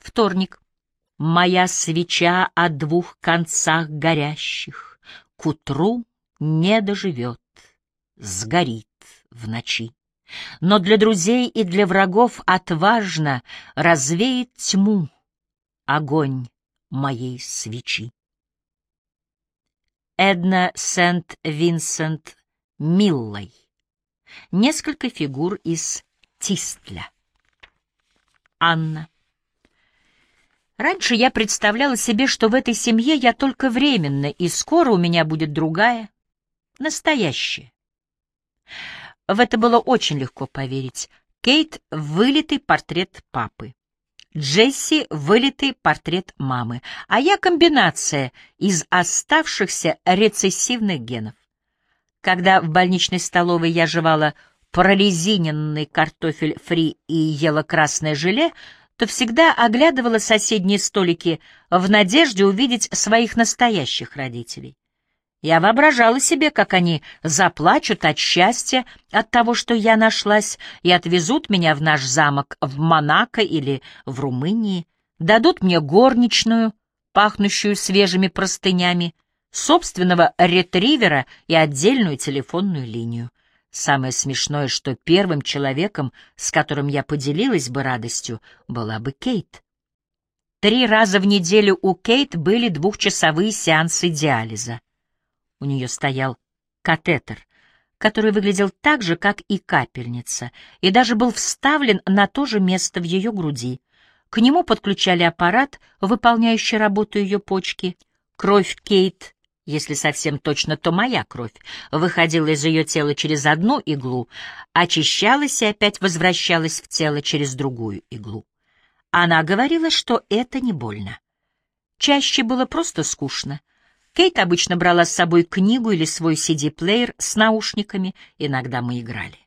Вторник. Моя свеча о двух концах горящих К утру не доживет, сгорит в ночи. Но для друзей и для врагов отважно Развеет тьму огонь моей свечи. Эдна Сент-Винсент Миллой. Несколько фигур из Тистля. Анна. Раньше я представляла себе, что в этой семье я только временно, и скоро у меня будет другая, настоящая. В это было очень легко поверить. Кейт — вылитый портрет папы. Джесси — вылитый портрет мамы, а я — комбинация из оставшихся рецессивных генов. Когда в больничной столовой я жевала прорезиненный картофель фри и ела красное желе, то всегда оглядывала соседние столики в надежде увидеть своих настоящих родителей. Я воображала себе, как они заплачут от счастья от того, что я нашлась, и отвезут меня в наш замок в Монако или в Румынии, дадут мне горничную, пахнущую свежими простынями, собственного ретривера и отдельную телефонную линию. Самое смешное, что первым человеком, с которым я поделилась бы радостью, была бы Кейт. Три раза в неделю у Кейт были двухчасовые сеансы диализа. У нее стоял катетер, который выглядел так же, как и капельница, и даже был вставлен на то же место в ее груди. К нему подключали аппарат, выполняющий работу ее почки. Кровь Кейт если совсем точно, то моя кровь, выходила из ее тела через одну иглу, очищалась и опять возвращалась в тело через другую иглу. Она говорила, что это не больно. Чаще было просто скучно. Кейт обычно брала с собой книгу или свой CD-плеер с наушниками, иногда мы играли.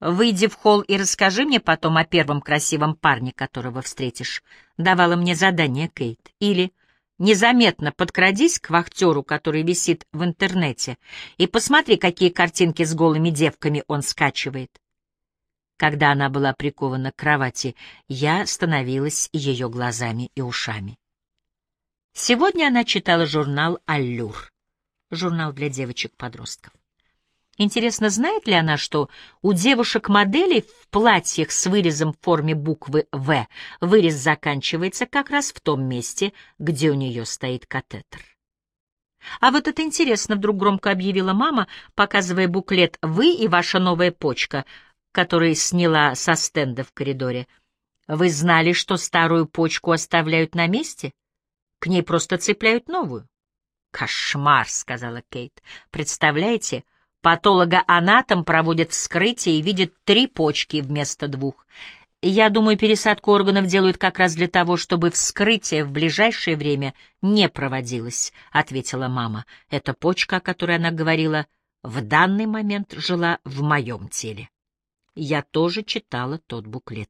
«Выйди в холл и расскажи мне потом о первом красивом парне, которого встретишь», — давала мне задание Кейт. Или Незаметно подкрадись к вахтеру, который висит в интернете, и посмотри, какие картинки с голыми девками он скачивает. Когда она была прикована к кровати, я становилась ее глазами и ушами. Сегодня она читала журнал «Аллюр», журнал для девочек-подростков. Интересно, знает ли она, что у девушек-моделей в платьях с вырезом в форме буквы «В» вырез заканчивается как раз в том месте, где у нее стоит катетер? А вот это интересно, вдруг громко объявила мама, показывая буклет «Вы и ваша новая почка», который сняла со стенда в коридоре. Вы знали, что старую почку оставляют на месте? К ней просто цепляют новую. «Кошмар», — сказала Кейт. «Представляете?» Патологоанатом проводит вскрытие и видит три почки вместо двух. Я думаю, пересадку органов делают как раз для того, чтобы вскрытие в ближайшее время не проводилось, — ответила мама. Эта почка, о которой она говорила, в данный момент жила в моем теле. Я тоже читала тот буклет.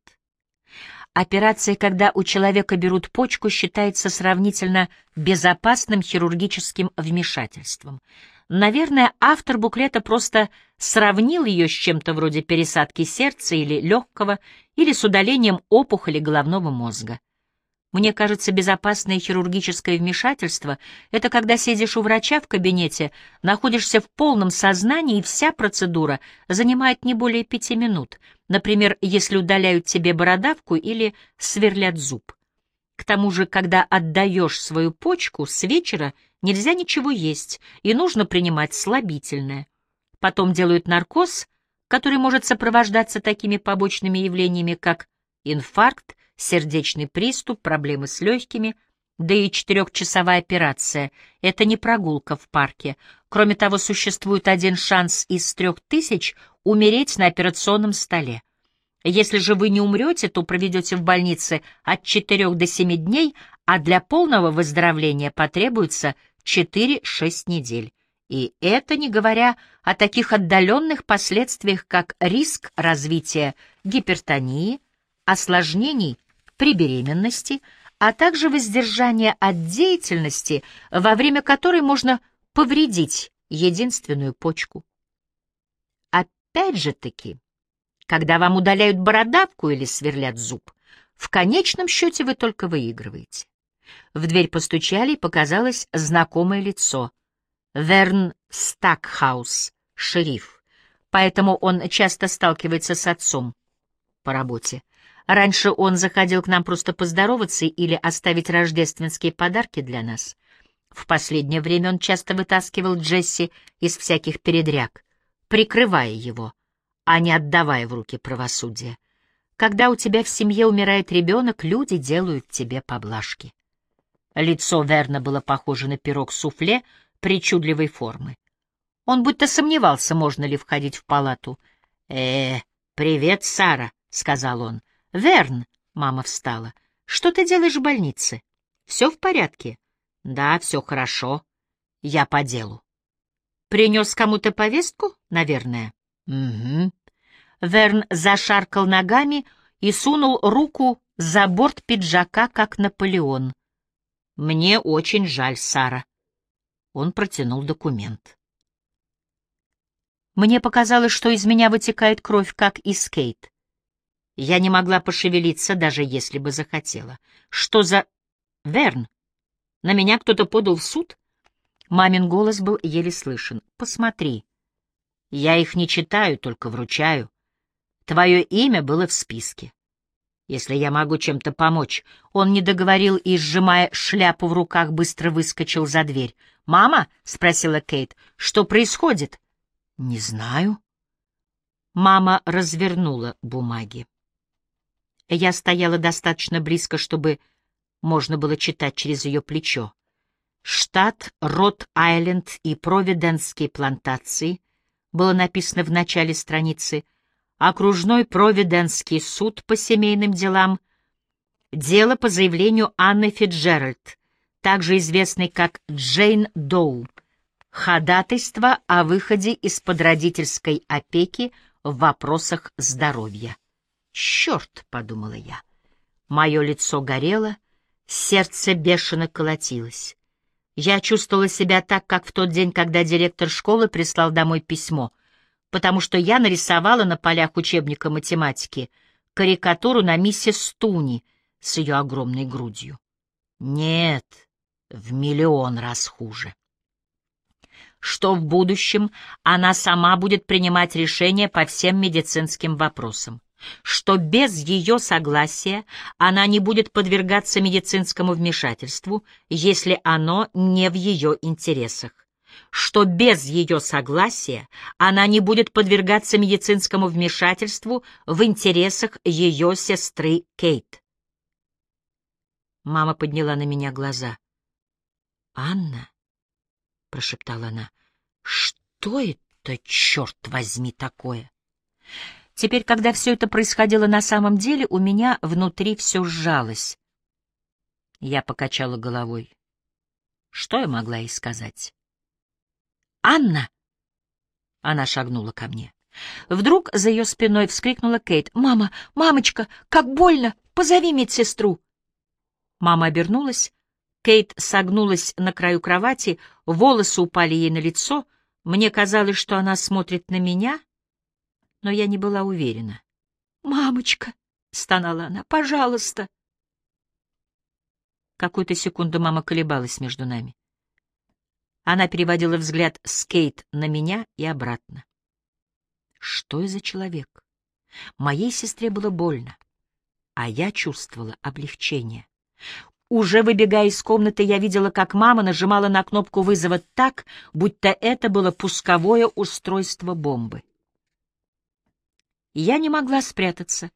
Операция, когда у человека берут почку, считается сравнительно безопасным хирургическим вмешательством. Наверное, автор буклета просто сравнил ее с чем-то вроде пересадки сердца или легкого, или с удалением опухоли головного мозга. Мне кажется, безопасное хирургическое вмешательство — это когда сидишь у врача в кабинете, находишься в полном сознании, и вся процедура занимает не более пяти минут, например, если удаляют тебе бородавку или сверлят зуб. К тому же, когда отдаешь свою почку, с вечера нельзя ничего есть, и нужно принимать слабительное. Потом делают наркоз, который может сопровождаться такими побочными явлениями, как инфаркт, сердечный приступ, проблемы с легкими, да и четырехчасовая операция — это не прогулка в парке. Кроме того, существует один шанс из трех тысяч умереть на операционном столе. Если же вы не умрете, то проведете в больнице от 4 до 7 дней, а для полного выздоровления потребуется 4-6 недель. И это не говоря о таких отдаленных последствиях, как риск развития гипертонии, осложнений при беременности, а также воздержание от деятельности, во время которой можно повредить единственную почку. Опять же таки, когда вам удаляют бородавку или сверлят зуб, В конечном счете вы только выигрываете. В дверь постучали, и показалось знакомое лицо. Верн Стакхаус, шериф. Поэтому он часто сталкивается с отцом по работе. Раньше он заходил к нам просто поздороваться или оставить рождественские подарки для нас. В последнее время он часто вытаскивал Джесси из всяких передряг, прикрывая его, а не отдавая в руки правосудия. Когда у тебя в семье умирает ребенок, люди делают тебе поблажки. Лицо Верна было похоже на пирог суфле причудливой формы. Он будто сомневался, можно ли входить в палату. «Э, привет, Сара», — сказал он. «Верн», — мама встала, — «что ты делаешь в больнице? Все в порядке?» «Да, все хорошо. Я по делу». «Принес кому-то повестку, наверное?» «Угу». Верн зашаркал ногами и сунул руку за борт пиджака, как Наполеон. «Мне очень жаль, Сара». Он протянул документ. Мне показалось, что из меня вытекает кровь, как из Кейт. Я не могла пошевелиться, даже если бы захотела. Что за... Верн? На меня кто-то подал в суд? Мамин голос был еле слышен. Посмотри. Я их не читаю, только вручаю. Твое имя было в списке. Если я могу чем-то помочь. Он не договорил и, сжимая шляпу в руках, быстро выскочил за дверь. «Мама?» — спросила Кейт. «Что происходит?» «Не знаю». Мама развернула бумаги. Я стояла достаточно близко, чтобы можно было читать через ее плечо. Штат Рот-Айленд и Провиденские плантации было написано в начале страницы. Окружной Провиденский суд по семейным делам. Дело по заявлению Анны Фиджеральд, также известной как Джейн Доу. Ходатайство о выходе из-под родительской опеки в вопросах здоровья. «Черт!» — подумала я. Мое лицо горело, сердце бешено колотилось. Я чувствовала себя так, как в тот день, когда директор школы прислал домой письмо, потому что я нарисовала на полях учебника математики карикатуру на миссис Туни с ее огромной грудью. Нет, в миллион раз хуже что в будущем она сама будет принимать решения по всем медицинским вопросам, что без ее согласия она не будет подвергаться медицинскому вмешательству, если оно не в ее интересах, что без ее согласия она не будет подвергаться медицинскому вмешательству в интересах ее сестры Кейт. Мама подняла на меня глаза. «Анна?» прошептала она. Что это, черт возьми, такое? Теперь, когда все это происходило на самом деле, у меня внутри все сжалось. Я покачала головой. Что я могла ей сказать? «Анна!» Она шагнула ко мне. Вдруг за ее спиной вскрикнула Кейт. «Мама! Мамочка! Как больно! Позови медсестру!» Мама обернулась, Кейт согнулась на краю кровати, волосы упали ей на лицо. Мне казалось, что она смотрит на меня, но я не была уверена. «Мамочка!» — стонала она. «Пожалуйста!» Какую-то секунду мама колебалась между нами. Она переводила взгляд с Кейт на меня и обратно. Что это за человек? Моей сестре было больно, а я чувствовала облегчение. Уже выбегая из комнаты, я видела, как мама нажимала на кнопку вызова так, будто это было пусковое устройство бомбы. Я не могла спрятаться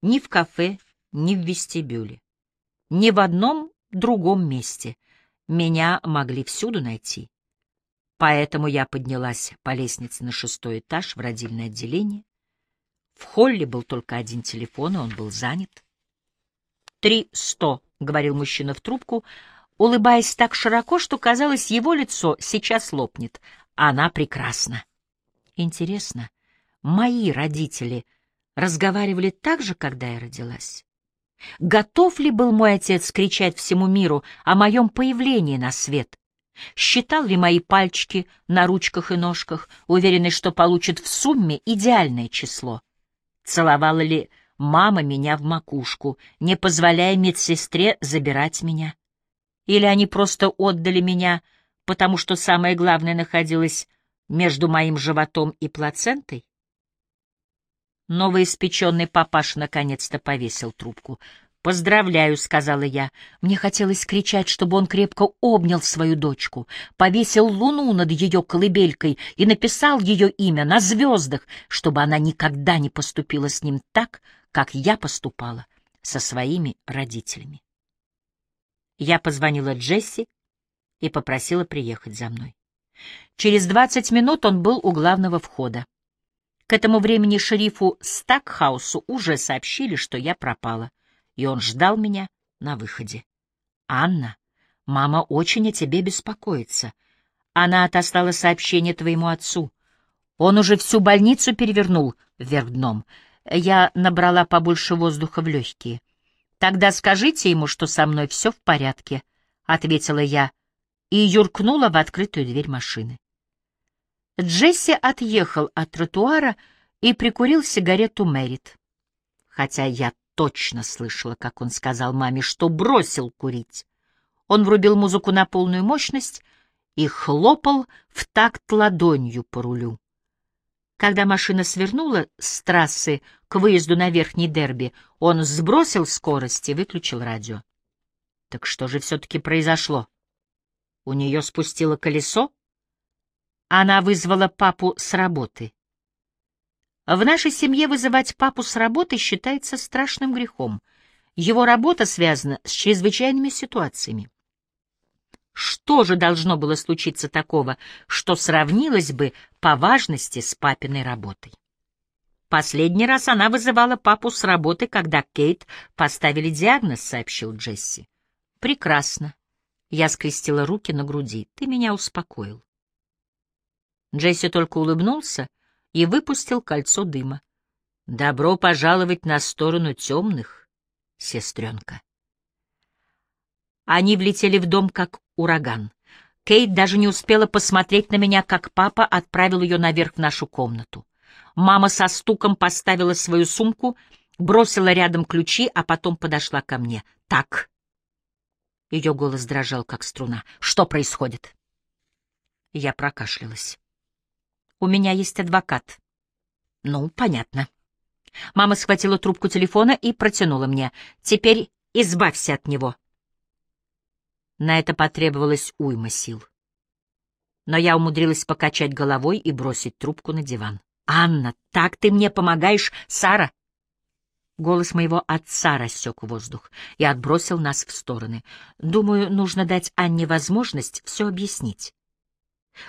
ни в кафе, ни в вестибюле, ни в одном другом месте. Меня могли всюду найти. Поэтому я поднялась по лестнице на шестой этаж в родильное отделение. В холле был только один телефон, и он был занят. «Три сто», — говорил мужчина в трубку, улыбаясь так широко, что, казалось, его лицо сейчас лопнет. Она прекрасна. Интересно, мои родители разговаривали так же, когда я родилась? Готов ли был мой отец кричать всему миру о моем появлении на свет? Считал ли мои пальчики на ручках и ножках, уверенный, что получит в сумме идеальное число? Целовала ли мама меня в макушку, не позволяя медсестре забирать меня. Или они просто отдали меня, потому что самое главное находилось между моим животом и плацентой? Новоиспеченный папаш наконец-то повесил трубку. «Поздравляю», — сказала я. Мне хотелось кричать, чтобы он крепко обнял свою дочку, повесил луну над ее колыбелькой и написал ее имя на звездах, чтобы она никогда не поступила с ним так, как я поступала со своими родителями. Я позвонила Джесси и попросила приехать за мной. Через двадцать минут он был у главного входа. К этому времени шерифу Стакхаусу уже сообщили, что я пропала и он ждал меня на выходе. «Анна, мама очень о тебе беспокоится. Она отослала сообщение твоему отцу. Он уже всю больницу перевернул вверх дном. Я набрала побольше воздуха в легкие. Тогда скажите ему, что со мной все в порядке», — ответила я и юркнула в открытую дверь машины. Джесси отъехал от тротуара и прикурил сигарету Мэрит. Хотя я точно слышала, как он сказал маме, что бросил курить. Он врубил музыку на полную мощность и хлопал в такт ладонью по рулю. Когда машина свернула с трассы к выезду на Верхний Дерби, он сбросил скорость и выключил радио. Так что же все-таки произошло? У нее спустило колесо? Она вызвала папу с работы. В нашей семье вызывать папу с работы считается страшным грехом. Его работа связана с чрезвычайными ситуациями. Что же должно было случиться такого, что сравнилось бы по важности с папиной работой? Последний раз она вызывала папу с работы, когда Кейт поставили диагноз, сообщил Джесси. Прекрасно. Я скрестила руки на груди. Ты меня успокоил. Джесси только улыбнулся и выпустил кольцо дыма. «Добро пожаловать на сторону темных, сестренка». Они влетели в дом, как ураган. Кейт даже не успела посмотреть на меня, как папа отправил ее наверх в нашу комнату. Мама со стуком поставила свою сумку, бросила рядом ключи, а потом подошла ко мне. «Так». Ее голос дрожал, как струна. «Что происходит?» Я прокашлялась. У меня есть адвокат. Ну, понятно. Мама схватила трубку телефона и протянула мне. Теперь избавься от него. На это потребовалось уйма сил. Но я умудрилась покачать головой и бросить трубку на диван. «Анна, так ты мне помогаешь, Сара!» Голос моего отца рассек воздух и отбросил нас в стороны. Думаю, нужно дать Анне возможность все объяснить.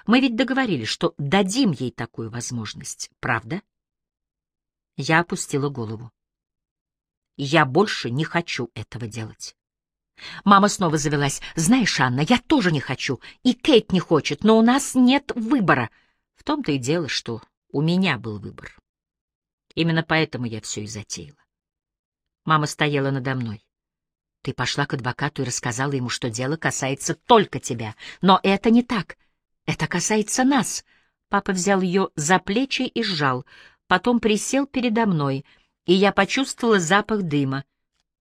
Мы ведь договорились, что дадим ей такую возможность, правда? Я опустила голову. Я больше не хочу этого делать. Мама снова завелась. «Знаешь, Анна, я тоже не хочу, и Кейт не хочет, но у нас нет выбора». В том-то и дело, что у меня был выбор. Именно поэтому я все и затеяла. Мама стояла надо мной. Ты пошла к адвокату и рассказала ему, что дело касается только тебя. Но это не так. Это касается нас. Папа взял ее за плечи и сжал, потом присел передо мной, и я почувствовала запах дыма.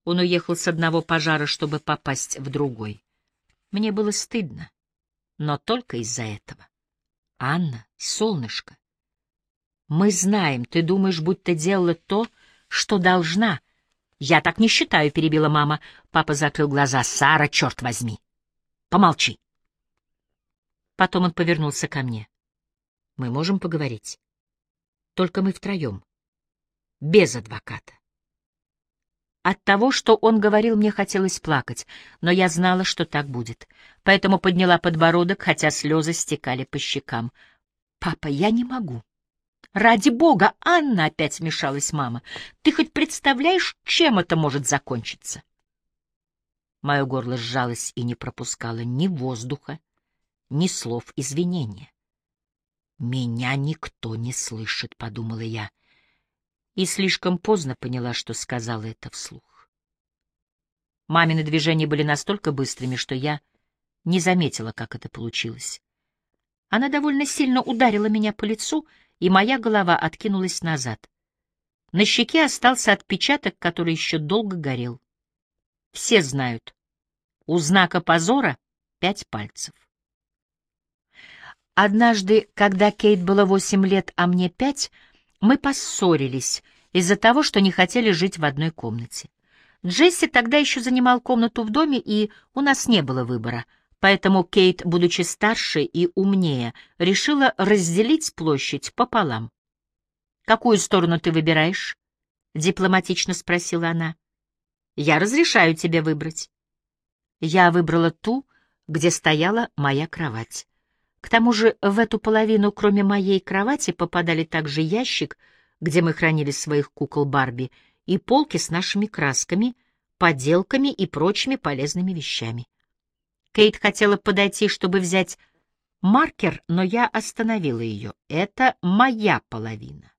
Он уехал с одного пожара, чтобы попасть в другой. Мне было стыдно, но только из-за этого. Анна, солнышко, мы знаем, ты думаешь, будто делала то, что должна. Я так не считаю, перебила мама. Папа закрыл глаза. Сара, черт возьми. Помолчи. Потом он повернулся ко мне. «Мы можем поговорить. Только мы втроем. Без адвоката». От того, что он говорил, мне хотелось плакать, но я знала, что так будет. Поэтому подняла подбородок, хотя слезы стекали по щекам. «Папа, я не могу». «Ради бога, Анна!» — опять вмешалась мама. «Ты хоть представляешь, чем это может закончиться?» Мое горло сжалось и не пропускало ни воздуха, ни слов извинения. «Меня никто не слышит», — подумала я, и слишком поздно поняла, что сказала это вслух. Мамины движения были настолько быстрыми, что я не заметила, как это получилось. Она довольно сильно ударила меня по лицу, и моя голова откинулась назад. На щеке остался отпечаток, который еще долго горел. Все знают. У знака позора пять пальцев. Однажды, когда Кейт было восемь лет, а мне пять, мы поссорились из-за того, что не хотели жить в одной комнате. Джесси тогда еще занимал комнату в доме, и у нас не было выбора. Поэтому Кейт, будучи старше и умнее, решила разделить площадь пополам. «Какую сторону ты выбираешь?» — дипломатично спросила она. «Я разрешаю тебе выбрать». Я выбрала ту, где стояла моя кровать. К тому же в эту половину, кроме моей кровати, попадали также ящик, где мы хранили своих кукол Барби, и полки с нашими красками, поделками и прочими полезными вещами. Кейт хотела подойти, чтобы взять маркер, но я остановила ее. Это моя половина.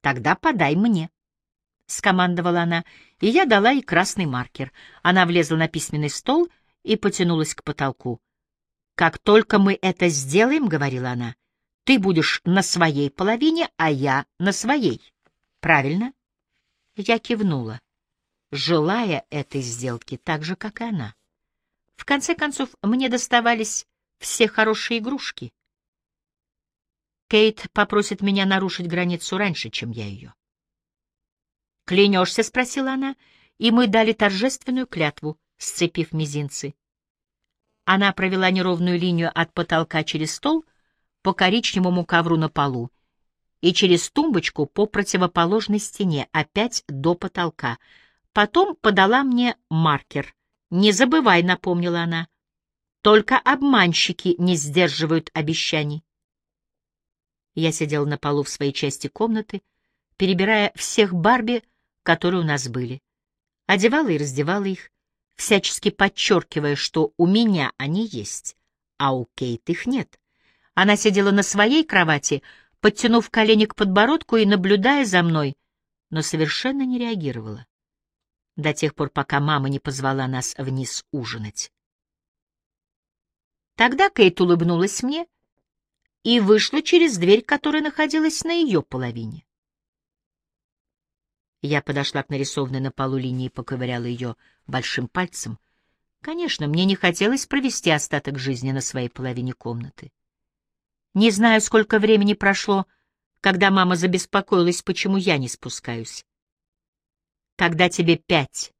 Тогда подай мне, — скомандовала она, и я дала ей красный маркер. Она влезла на письменный стол и потянулась к потолку. «Как только мы это сделаем, — говорила она, — ты будешь на своей половине, а я на своей. Правильно?» Я кивнула, желая этой сделки так же, как и она. В конце концов, мне доставались все хорошие игрушки. Кейт попросит меня нарушить границу раньше, чем я ее. «Клянешься?» — спросила она, и мы дали торжественную клятву, сцепив мизинцы. Она провела неровную линию от потолка через стол по коричневому ковру на полу и через тумбочку по противоположной стене, опять до потолка. Потом подала мне маркер. «Не забывай», — напомнила она, — «только обманщики не сдерживают обещаний». Я сидел на полу в своей части комнаты, перебирая всех Барби, которые у нас были. Одевала и раздевала их, всячески подчеркивая, что у меня они есть, а у Кейт их нет. Она сидела на своей кровати, подтянув колени к подбородку и наблюдая за мной, но совершенно не реагировала. До тех пор, пока мама не позвала нас вниз ужинать. Тогда Кейт улыбнулась мне — и вышла через дверь, которая находилась на ее половине. Я подошла к нарисованной на полу линии и поковыряла ее большим пальцем. Конечно, мне не хотелось провести остаток жизни на своей половине комнаты. Не знаю, сколько времени прошло, когда мама забеспокоилась, почему я не спускаюсь. Когда тебе пять,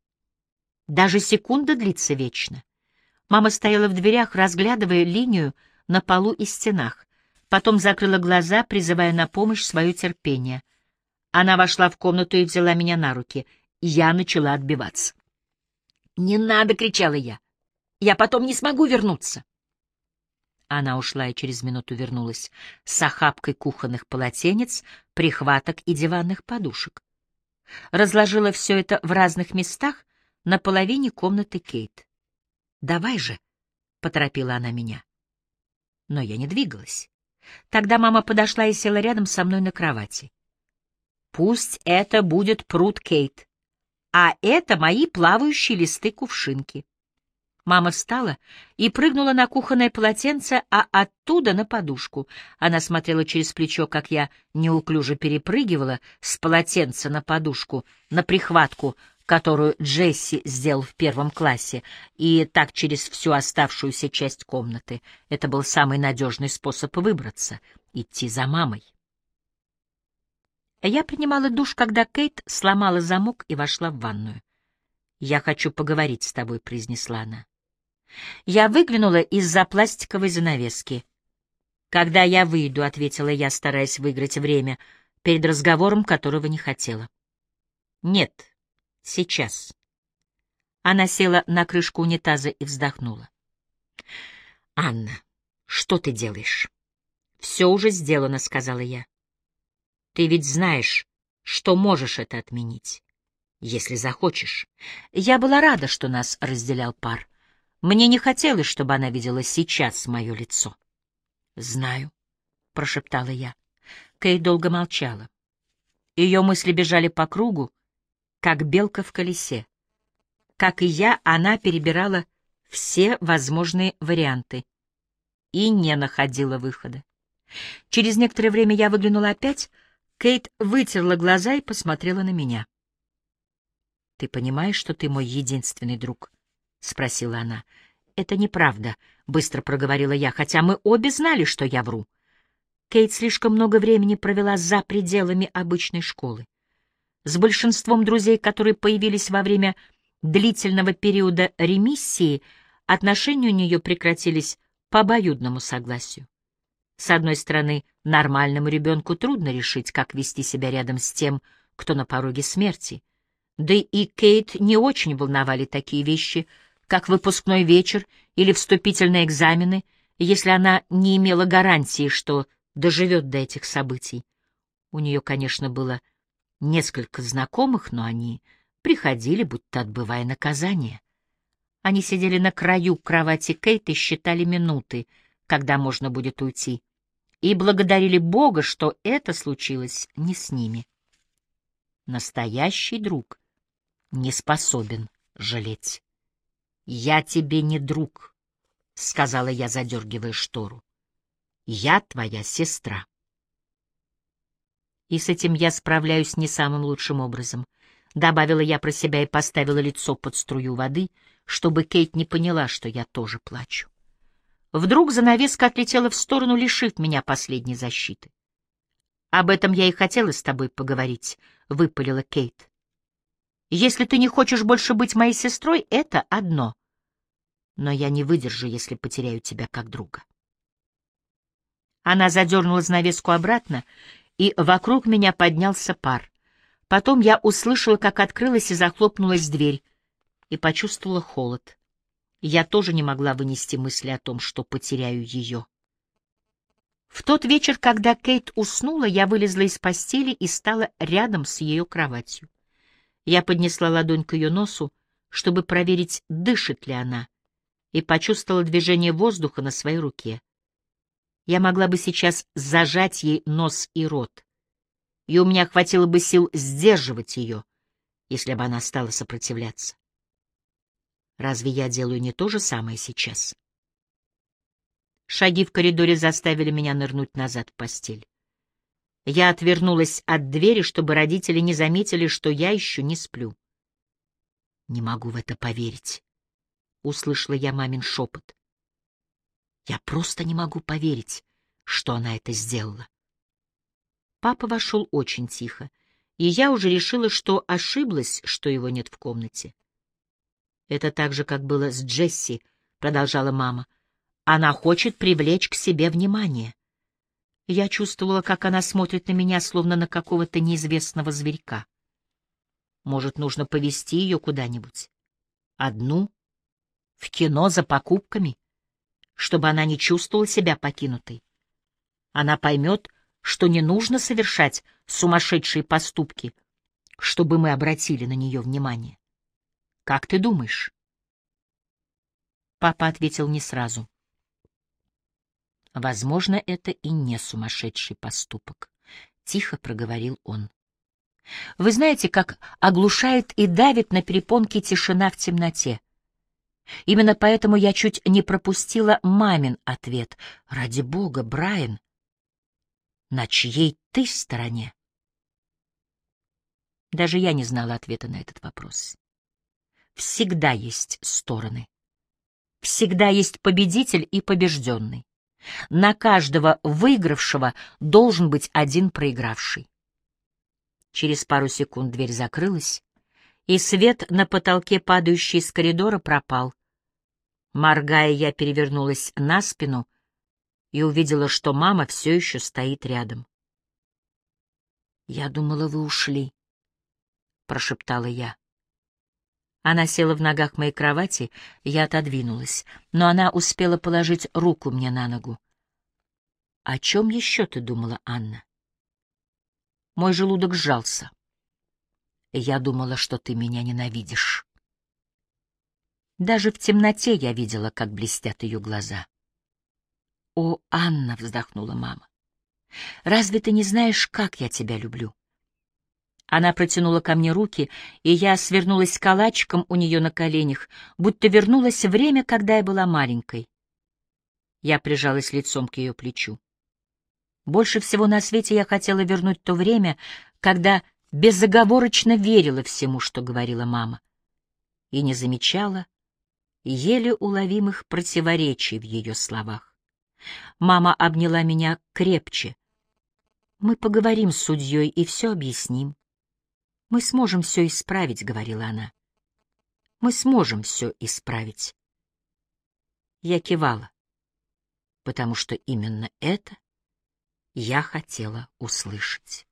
даже секунда длится вечно. Мама стояла в дверях, разглядывая линию на полу и стенах. Потом закрыла глаза, призывая на помощь свое терпение. Она вошла в комнату и взяла меня на руки. Я начала отбиваться. «Не надо!» — кричала я. «Я потом не смогу вернуться!» Она ушла и через минуту вернулась с охапкой кухонных полотенец, прихваток и диванных подушек. Разложила все это в разных местах на половине комнаты Кейт. «Давай же!» — поторопила она меня. Но я не двигалась. Тогда мама подошла и села рядом со мной на кровати. «Пусть это будет пруд Кейт, а это мои плавающие листы-кувшинки». Мама встала и прыгнула на кухонное полотенце, а оттуда на подушку. Она смотрела через плечо, как я неуклюже перепрыгивала с полотенца на подушку, на прихватку, которую Джесси сделал в первом классе, и так через всю оставшуюся часть комнаты. Это был самый надежный способ выбраться — идти за мамой. Я принимала душ, когда Кейт сломала замок и вошла в ванную. «Я хочу поговорить с тобой», — произнесла она. Я выглянула из-за пластиковой занавески. «Когда я выйду», — ответила я, стараясь выиграть время, перед разговором, которого не хотела. «Нет», Сейчас. Она села на крышку унитаза и вздохнула. «Анна, что ты делаешь?» «Все уже сделано», — сказала я. «Ты ведь знаешь, что можешь это отменить, если захочешь. Я была рада, что нас разделял пар. Мне не хотелось, чтобы она видела сейчас мое лицо». «Знаю», — прошептала я. Кей долго молчала. Ее мысли бежали по кругу, как белка в колесе. Как и я, она перебирала все возможные варианты и не находила выхода. Через некоторое время я выглянула опять, Кейт вытерла глаза и посмотрела на меня. «Ты понимаешь, что ты мой единственный друг?» — спросила она. «Это неправда», — быстро проговорила я, хотя мы обе знали, что я вру. Кейт слишком много времени провела за пределами обычной школы. С большинством друзей, которые появились во время длительного периода ремиссии, отношения у нее прекратились по обоюдному согласию. С одной стороны, нормальному ребенку трудно решить, как вести себя рядом с тем, кто на пороге смерти. Да и Кейт не очень волновали такие вещи, как выпускной вечер или вступительные экзамены, если она не имела гарантии, что доживет до этих событий. У нее, конечно, было несколько знакомых, но они приходили, будто отбывая наказание. Они сидели на краю кровати Кейт и считали минуты, когда можно будет уйти, и благодарили Бога, что это случилось не с ними. Настоящий друг не способен жалеть. «Я тебе не друг», — сказала я, задергивая штору. «Я твоя сестра». И с этим я справляюсь не самым лучшим образом. Добавила я про себя и поставила лицо под струю воды, чтобы Кейт не поняла, что я тоже плачу. Вдруг занавеска отлетела в сторону, лишив меня последней защиты. «Об этом я и хотела с тобой поговорить», — выпалила Кейт. «Если ты не хочешь больше быть моей сестрой, это одно. Но я не выдержу, если потеряю тебя как друга». Она задернула занавеску обратно, и вокруг меня поднялся пар. Потом я услышала, как открылась и захлопнулась дверь, и почувствовала холод. Я тоже не могла вынести мысли о том, что потеряю ее. В тот вечер, когда Кейт уснула, я вылезла из постели и стала рядом с ее кроватью. Я поднесла ладонь к ее носу, чтобы проверить, дышит ли она, и почувствовала движение воздуха на своей руке. Я могла бы сейчас зажать ей нос и рот, и у меня хватило бы сил сдерживать ее, если бы она стала сопротивляться. Разве я делаю не то же самое сейчас? Шаги в коридоре заставили меня нырнуть назад в постель. Я отвернулась от двери, чтобы родители не заметили, что я еще не сплю. «Не могу в это поверить», — услышала я мамин шепот. Я просто не могу поверить, что она это сделала. Папа вошел очень тихо, и я уже решила, что ошиблась, что его нет в комнате. Это так же, как было с Джесси, продолжала мама. Она хочет привлечь к себе внимание. Я чувствовала, как она смотрит на меня, словно на какого-то неизвестного зверька. Может, нужно повести ее куда-нибудь? Одну? В кино за покупками? чтобы она не чувствовала себя покинутой. Она поймет, что не нужно совершать сумасшедшие поступки, чтобы мы обратили на нее внимание. Как ты думаешь? Папа ответил не сразу. Возможно, это и не сумасшедший поступок, тихо проговорил он. Вы знаете, как оглушает и давит на перепонки тишина в темноте. Именно поэтому я чуть не пропустила мамин ответ. «Ради бога, Брайан, на чьей ты стороне?» Даже я не знала ответа на этот вопрос. Всегда есть стороны. Всегда есть победитель и побежденный. На каждого выигравшего должен быть один проигравший. Через пару секунд дверь закрылась, и свет на потолке, падающий из коридора, пропал. Моргая, я перевернулась на спину и увидела, что мама все еще стоит рядом. «Я думала, вы ушли», — прошептала я. Она села в ногах моей кровати, я отодвинулась, но она успела положить руку мне на ногу. «О чем еще ты думала, Анна?» Мой желудок сжался. «Я думала, что ты меня ненавидишь». Даже в темноте я видела, как блестят ее глаза. «О, Анна!» — вздохнула мама. «Разве ты не знаешь, как я тебя люблю?» Она протянула ко мне руки, и я свернулась калачиком у нее на коленях, будто вернулось время, когда я была маленькой. Я прижалась лицом к ее плечу. Больше всего на свете я хотела вернуть то время, когда безоговорочно верила всему, что говорила мама, и не замечала еле уловимых противоречий в ее словах. Мама обняла меня крепче. «Мы поговорим с судьей и все объясним. Мы сможем все исправить», — говорила она. «Мы сможем все исправить». Я кивала, потому что именно это я хотела услышать.